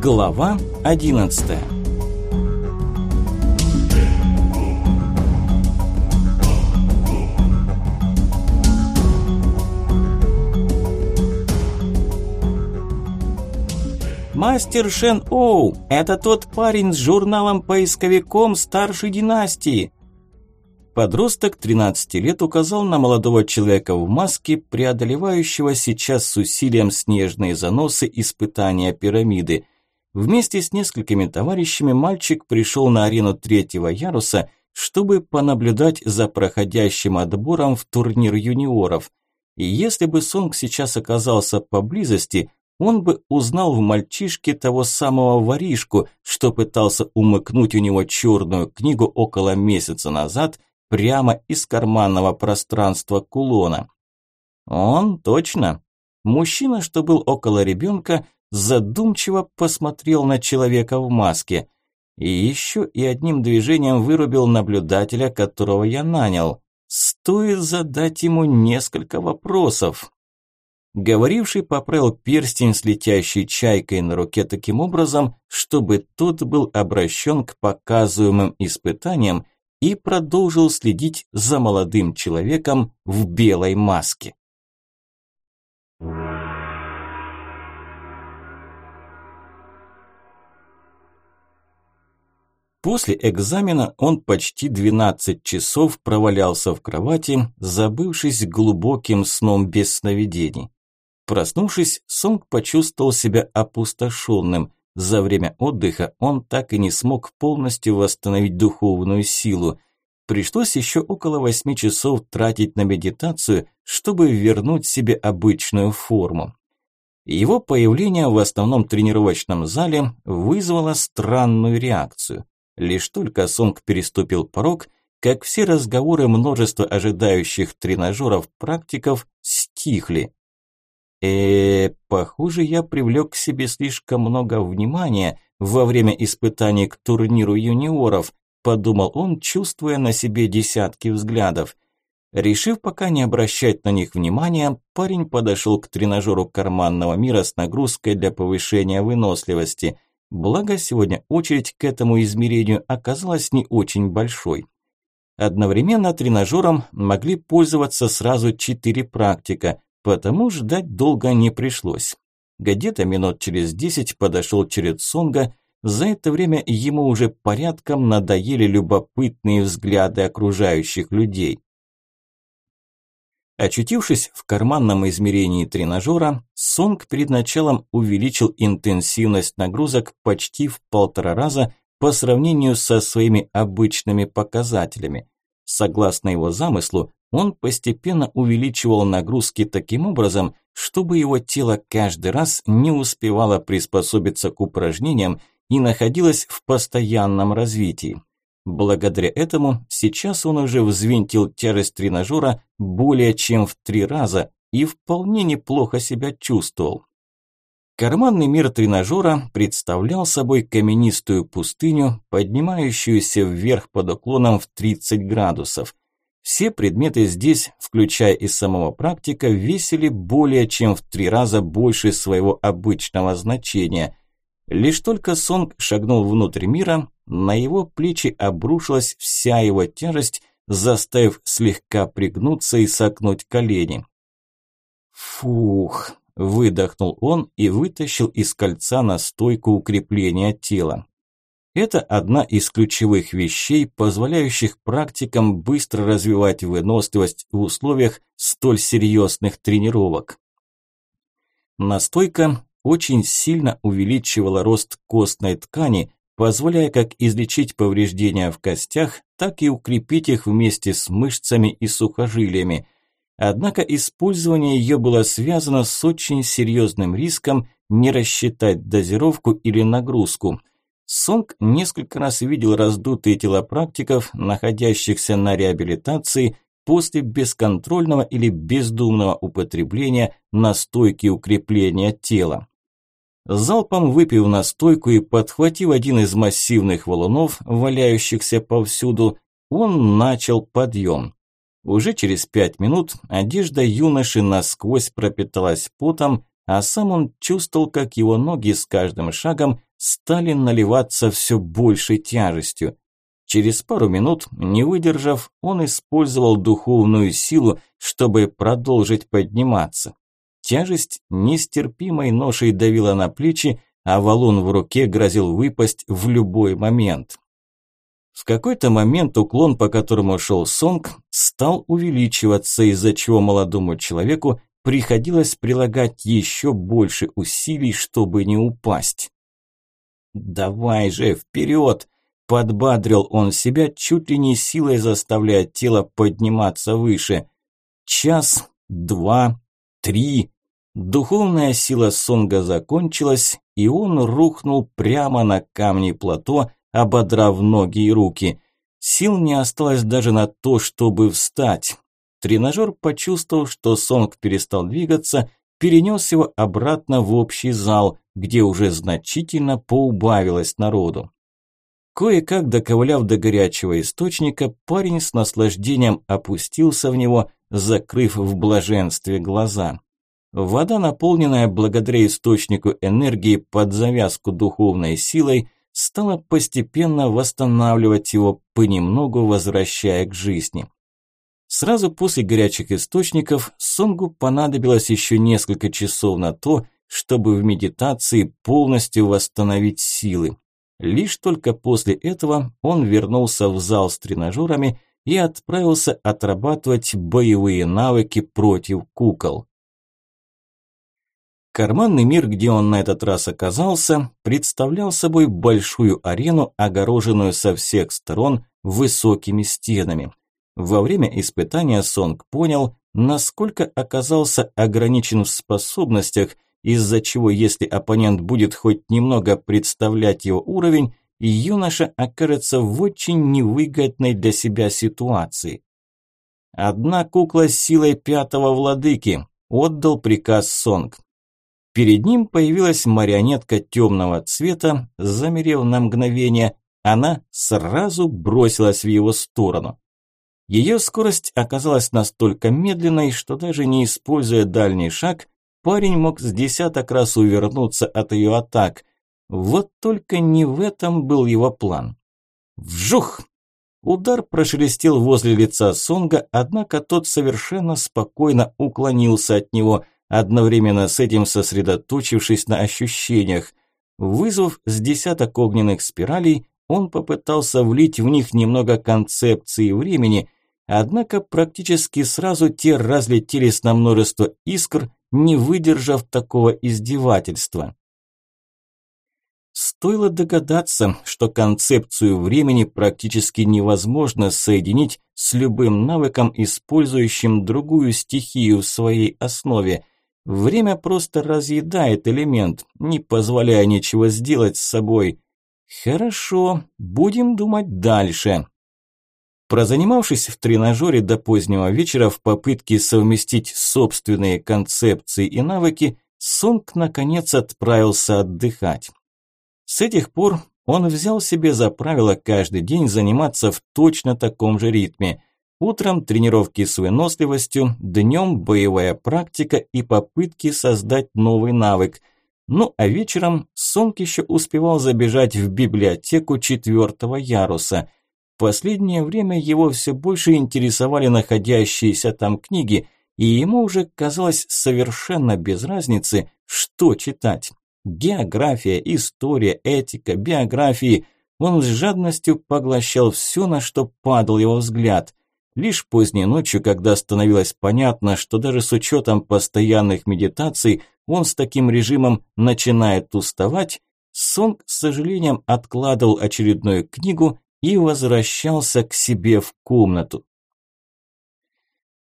Глава 11 «Мастер Шен Оу, это тот парень с журналом-поисковиком старшей династии!» Подросток 13 лет указал на молодого человека в маске, преодолевающего сейчас с усилием снежные заносы испытания пирамиды. Вместе с несколькими товарищами мальчик пришел на арену третьего яруса, чтобы понаблюдать за проходящим отбором в турнир юниоров. И если бы Сонг сейчас оказался поблизости, он бы узнал в мальчишке того самого воришку, что пытался умыкнуть у него черную книгу около месяца назад – прямо из карманного пространства кулона. Он точно. Мужчина, что был около ребенка, задумчиво посмотрел на человека в маске. И еще и одним движением вырубил наблюдателя, которого я нанял. Стоит задать ему несколько вопросов. Говоривший поправил перстень с летящей чайкой на руке таким образом, чтобы тот был обращен к показываемым испытаниям и продолжил следить за молодым человеком в белой маске. После экзамена он почти 12 часов провалялся в кровати, забывшись глубоким сном без сновидений. Проснувшись, Сонг почувствовал себя опустошенным. За время отдыха он так и не смог полностью восстановить духовную силу. Пришлось еще около восьми часов тратить на медитацию, чтобы вернуть себе обычную форму. Его появление в основном тренировочном зале вызвало странную реакцию. Лишь только Сонг переступил порог, как все разговоры множества ожидающих тренажеров практиков стихли э похоже, я привлек к себе слишком много внимания во время испытаний к турниру юниоров, подумал он, чувствуя на себе десятки взглядов. Решив пока не обращать на них внимания, парень подошел к тренажеру карманного мира с нагрузкой для повышения выносливости. Благо, сегодня очередь к этому измерению оказалась не очень большой. Одновременно тренажером могли пользоваться сразу четыре практика, Потому ждать долго не пришлось. Где-то минут через десять подошел черед Сонга. За это время ему уже порядком надоели любопытные взгляды окружающих людей. Очутившись в карманном измерении тренажера, Сонг перед началом увеличил интенсивность нагрузок почти в полтора раза по сравнению со своими обычными показателями. Согласно его замыслу, он постепенно увеличивал нагрузки таким образом, чтобы его тело каждый раз не успевало приспособиться к упражнениям и находилось в постоянном развитии. Благодаря этому сейчас он уже взвинтил тяжесть тренажера более чем в три раза и вполне неплохо себя чувствовал. Карманный мир тренажера представлял собой каменистую пустыню, поднимающуюся вверх под уклоном в 30 градусов. Все предметы здесь, включая и самого практика, весили более чем в три раза больше своего обычного значения. Лишь только Сонг шагнул внутрь мира, на его плечи обрушилась вся его тяжесть, заставив слегка пригнуться и согнуть колени. «Фух!» – выдохнул он и вытащил из кольца настойку укрепления тела. Это одна из ключевых вещей, позволяющих практикам быстро развивать выносливость в условиях столь серьезных тренировок. Настойка очень сильно увеличивала рост костной ткани, позволяя как излечить повреждения в костях, так и укрепить их вместе с мышцами и сухожилиями. Однако использование ее было связано с очень серьезным риском не рассчитать дозировку или нагрузку – Сонг несколько раз видел раздутые тела практиков, находящихся на реабилитации после бесконтрольного или бездумного употребления настойки укрепления тела. Залпом выпив настойку и подхватив один из массивных валунов, валяющихся повсюду, он начал подъем. Уже через пять минут одежда юноши насквозь пропиталась потом, а сам он чувствовал, как его ноги с каждым шагом стали наливаться все большей тяжестью. Через пару минут, не выдержав, он использовал духовную силу, чтобы продолжить подниматься. Тяжесть нестерпимой ношей давила на плечи, а валун в руке грозил выпасть в любой момент. В какой-то момент уклон, по которому шел Сонг, стал увеличиваться, из-за чего молодому человеку приходилось прилагать еще больше усилий, чтобы не упасть. «Давай же, вперед!» – подбадрил он себя, чуть ли не силой заставляя тело подниматься выше. Час, два, три. Духовная сила Сонга закончилась, и он рухнул прямо на камни плато, ободрав ноги и руки. Сил не осталось даже на то, чтобы встать. Тренажер почувствовал, что Сонг перестал двигаться, перенес его обратно в общий зал, где уже значительно поубавилось народу. Кое-как доковыляв до горячего источника, парень с наслаждением опустился в него, закрыв в блаженстве глаза. Вода, наполненная благодаря источнику энергии под завязку духовной силой, стала постепенно восстанавливать его, понемногу возвращая к жизни. Сразу после горячих источников Сонгу понадобилось еще несколько часов на то, чтобы в медитации полностью восстановить силы. Лишь только после этого он вернулся в зал с тренажерами и отправился отрабатывать боевые навыки против кукол. Карманный мир, где он на этот раз оказался, представлял собой большую арену, огороженную со всех сторон высокими стенами. Во время испытания Сонг понял, насколько оказался ограничен в способностях, из-за чего, если оппонент будет хоть немного представлять его уровень, юноша окажется в очень невыгодной для себя ситуации. «Одна кукла с силой пятого владыки», – отдал приказ Сонг. Перед ним появилась марионетка темного цвета, замерев на мгновение, она сразу бросилась в его сторону. Ее скорость оказалась настолько медленной, что даже не используя дальний шаг, парень мог с десяток раз увернуться от ее атак. Вот только не в этом был его план. Вжух! Удар прошелестел возле лица Сонга, однако тот совершенно спокойно уклонился от него – одновременно с этим сосредоточившись на ощущениях. Вызвав с десяток огненных спиралей, он попытался влить в них немного концепции времени, однако практически сразу те разлетелись на множество искр, не выдержав такого издевательства. Стоило догадаться, что концепцию времени практически невозможно соединить с любым навыком, использующим другую стихию в своей основе – Время просто разъедает элемент, не позволяя ничего сделать с собой. Хорошо, будем думать дальше. Прозанимавшись в тренажере до позднего вечера в попытке совместить собственные концепции и навыки, Сонг наконец отправился отдыхать. С этих пор он взял себе за правило каждый день заниматься в точно таком же ритме. Утром тренировки с выносливостью, днем боевая практика и попытки создать новый навык. Ну а вечером Сонг еще успевал забежать в библиотеку четвертого яруса. Последнее время его все больше интересовали находящиеся там книги, и ему уже казалось совершенно без разницы, что читать. География, история, этика, биографии. Он с жадностью поглощал все, на что падал его взгляд. Лишь поздней ночью, когда становилось понятно, что даже с учетом постоянных медитаций он с таким режимом начинает уставать, Сонг с сожалением откладывал очередную книгу и возвращался к себе в комнату.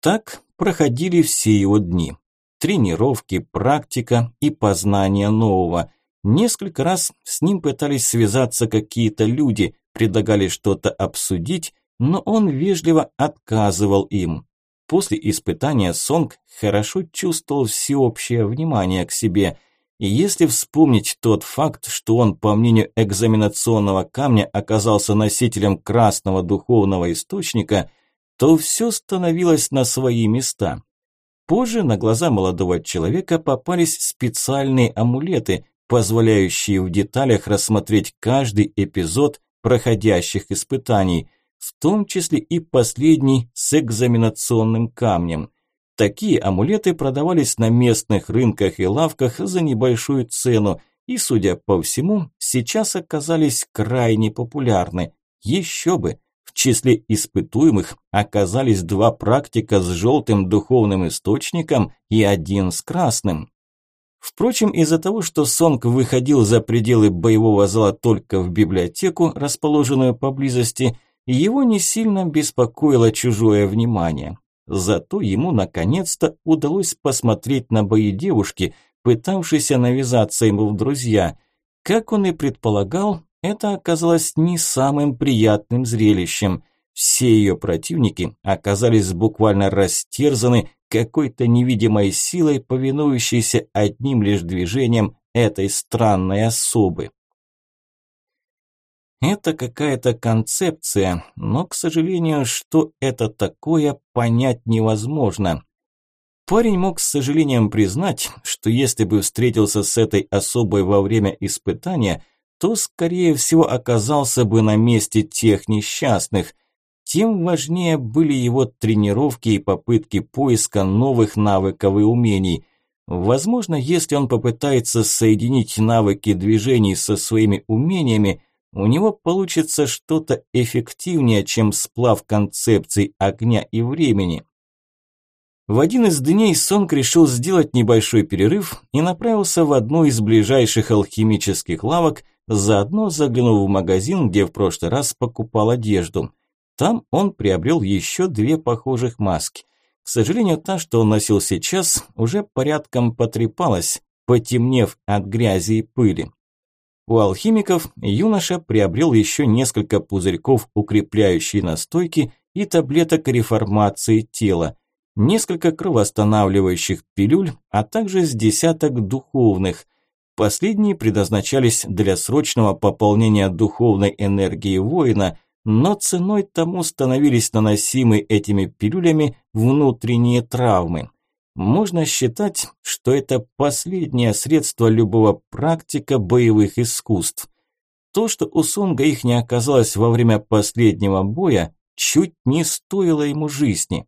Так проходили все его дни. Тренировки, практика и познание нового. Несколько раз с ним пытались связаться какие-то люди, предлагали что-то обсудить, но он вежливо отказывал им. После испытания Сонг хорошо чувствовал всеобщее внимание к себе. И если вспомнить тот факт, что он, по мнению экзаменационного камня, оказался носителем красного духовного источника, то все становилось на свои места. Позже на глаза молодого человека попались специальные амулеты, позволяющие в деталях рассмотреть каждый эпизод проходящих испытаний, в том числе и последний с экзаменационным камнем. Такие амулеты продавались на местных рынках и лавках за небольшую цену и, судя по всему, сейчас оказались крайне популярны. Еще бы! В числе испытуемых оказались два практика с желтым духовным источником и один с красным. Впрочем, из-за того, что Сонг выходил за пределы боевого зала только в библиотеку, расположенную поблизости, его не сильно беспокоило чужое внимание. Зато ему наконец-то удалось посмотреть на бои девушки, пытавшейся навязаться ему в друзья. Как он и предполагал, это оказалось не самым приятным зрелищем. Все ее противники оказались буквально растерзаны какой-то невидимой силой, повинующейся одним лишь движением этой странной особы. Это какая-то концепция, но, к сожалению, что это такое, понять невозможно. Парень мог с сожалением признать, что если бы встретился с этой особой во время испытания, то, скорее всего, оказался бы на месте тех несчастных. Тем важнее были его тренировки и попытки поиска новых навыков и умений. Возможно, если он попытается соединить навыки движений со своими умениями, у него получится что-то эффективнее, чем сплав концепций огня и времени. В один из дней Сонг решил сделать небольшой перерыв и направился в одну из ближайших алхимических лавок, заодно заглянув в магазин, где в прошлый раз покупал одежду. Там он приобрел еще две похожих маски. К сожалению, та, что он носил сейчас, уже порядком потрепалась, потемнев от грязи и пыли. У алхимиков юноша приобрел еще несколько пузырьков укрепляющей настойки и таблеток реформации тела, несколько кровоостанавливающих пилюль, а также с десяток духовных. Последние предназначались для срочного пополнения духовной энергии воина, но ценой тому становились наносимы этими пилюлями внутренние травмы. Можно считать, что это последнее средство любого практика боевых искусств. То, что у Сонга их не оказалось во время последнего боя, чуть не стоило ему жизни.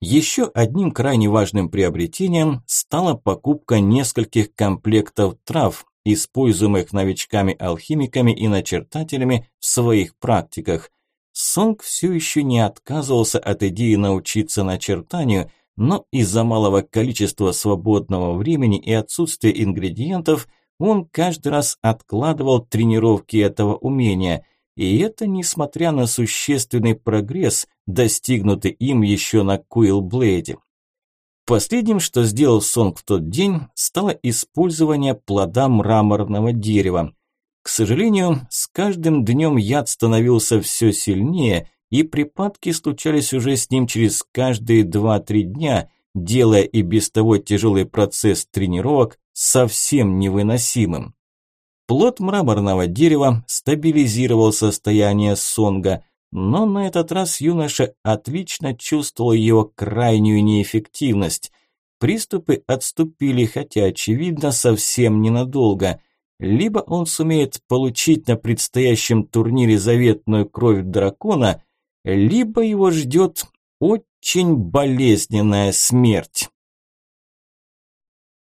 Еще одним крайне важным приобретением стала покупка нескольких комплектов трав, используемых новичками-алхимиками и начертателями в своих практиках. Сонг все еще не отказывался от идеи научиться начертанию, но из-за малого количества свободного времени и отсутствия ингредиентов он каждый раз откладывал тренировки этого умения – и это несмотря на существенный прогресс, достигнутый им еще на Куилблейде. Последним, что сделал Сонг в тот день, стало использование плода мраморного дерева. К сожалению, с каждым днем яд становился все сильнее, и припадки случались уже с ним через каждые 2-3 дня, делая и без того тяжелый процесс тренировок совсем невыносимым. Плод мраморного дерева стабилизировал состояние Сонга, но на этот раз юноша отлично чувствовал его крайнюю неэффективность. Приступы отступили, хотя, очевидно, совсем ненадолго. Либо он сумеет получить на предстоящем турнире заветную кровь дракона, либо его ждет очень болезненная смерть.